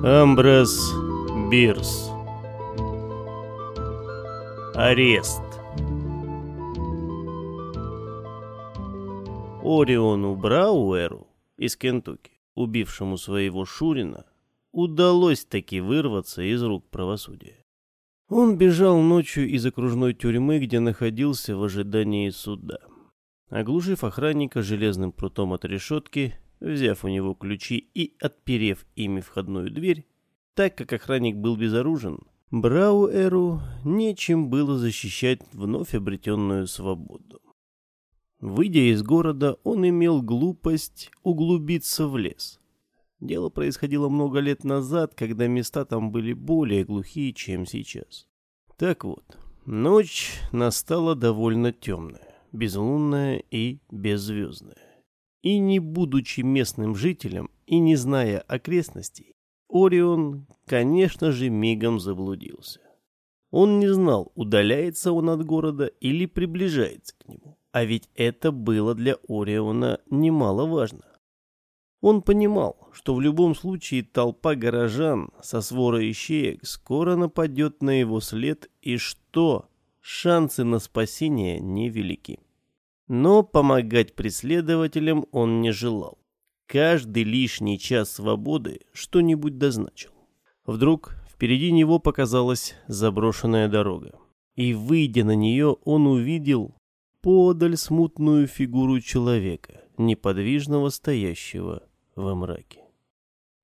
Амброс Бирс. Арест. Ориону Брауэру из Кентукки, убившему своего Шурина, удалось таки вырваться из рук правосудия. Он бежал ночью из окружной тюрьмы, где находился в ожидании суда. Оглушив охранника железным прутом от решетки, взяв у него ключи и отперев ими входную дверь, так как охранник был безоружен, Брауэру нечем было защищать вновь обретенную свободу. Выйдя из города, он имел глупость углубиться в лес. Дело происходило много лет назад, когда места там были более глухие, чем сейчас. Так вот, ночь настала довольно темная, безлунная и беззвездная. И не будучи местным жителем и не зная окрестностей, Орион, конечно же, мигом заблудился. Он не знал, удаляется он от города или приближается к нему. А ведь это было для Ориона немаловажно. Он понимал, что в любом случае толпа горожан со сворой ищеек скоро нападет на его след и что шансы на спасение невелики. Но помогать преследователям он не желал. Каждый лишний час свободы что-нибудь дозначил. Вдруг впереди него показалась заброшенная дорога. И, выйдя на нее, он увидел подаль смутную фигуру человека, неподвижного стоящего во мраке.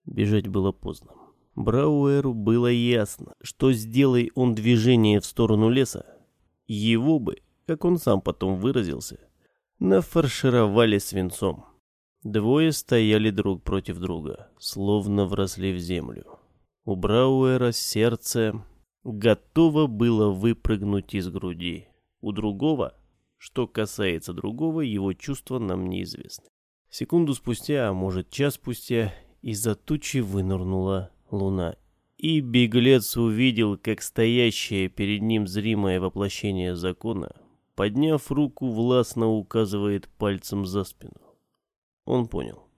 Бежать было поздно. Брауэру было ясно, что сделай он движение в сторону леса, его бы, как он сам потом выразился, нафаршировали свинцом. Двое стояли друг против друга, словно вросли в землю. У Брауэра сердце готово было выпрыгнуть из груди. У другого, что касается другого, его чувства нам неизвестны. Секунду спустя, а может час спустя, из-за тучи вынырнула луна. И беглец увидел, как стоящее перед ним зримое воплощение закона, подняв руку, властно указывает пальцем за спину. Он понял.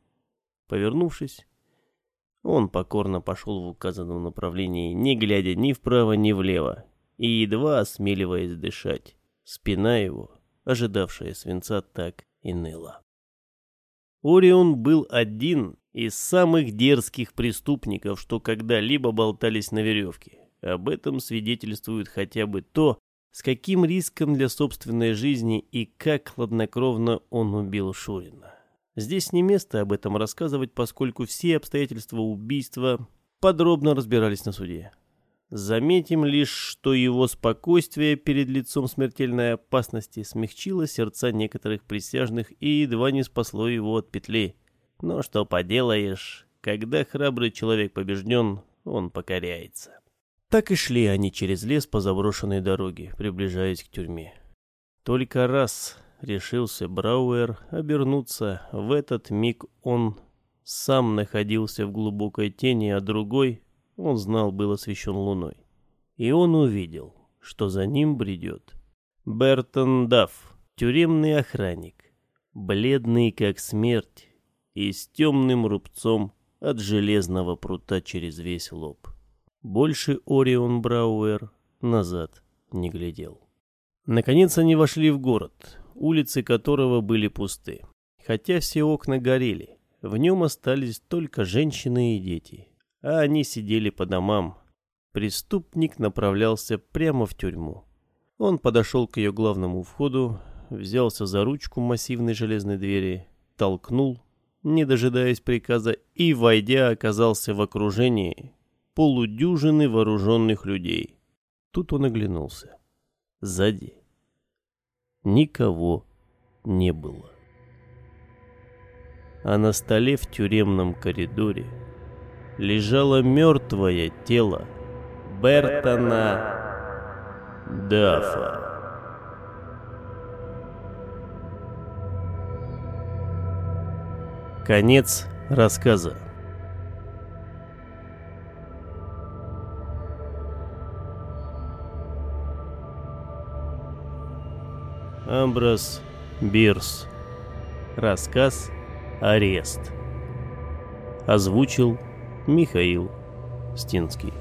Повернувшись, он покорно пошел в указанном направлении, не глядя ни вправо, ни влево, и едва осмеливаясь дышать. Спина его, ожидавшая свинца, так и ныла. Орион был один из самых дерзких преступников, что когда-либо болтались на веревке. Об этом свидетельствует хотя бы то, с каким риском для собственной жизни и как хладнокровно он убил Шурина. Здесь не место об этом рассказывать, поскольку все обстоятельства убийства подробно разбирались на суде. Заметим лишь, что его спокойствие перед лицом смертельной опасности смягчило сердца некоторых присяжных и едва не спасло его от петли. Но что поделаешь, когда храбрый человек побежден, он покоряется. Так и шли они через лес по заброшенной дороге, приближаясь к тюрьме. Только раз решился Брауэр обернуться. В этот миг он сам находился в глубокой тени, а другой, он знал, был освещен луной. И он увидел, что за ним бредет Бертон Дафф, тюремный охранник, бледный как смерть и с темным рубцом от железного прута через весь лоб. Больше Орион Брауэр назад не глядел. Наконец они вошли в город улицы которого были пусты. Хотя все окна горели, в нем остались только женщины и дети, а они сидели по домам. Преступник направлялся прямо в тюрьму. Он подошел к ее главному входу, взялся за ручку массивной железной двери, толкнул, не дожидаясь приказа, и, войдя, оказался в окружении полудюжины вооруженных людей. Тут он оглянулся. Сзади никого не было. А на столе в тюремном коридоре лежало мертвое тело Бертона Дафа. Конец рассказа. Амброс Бирс. Рассказ «Арест». Озвучил Михаил Стинский.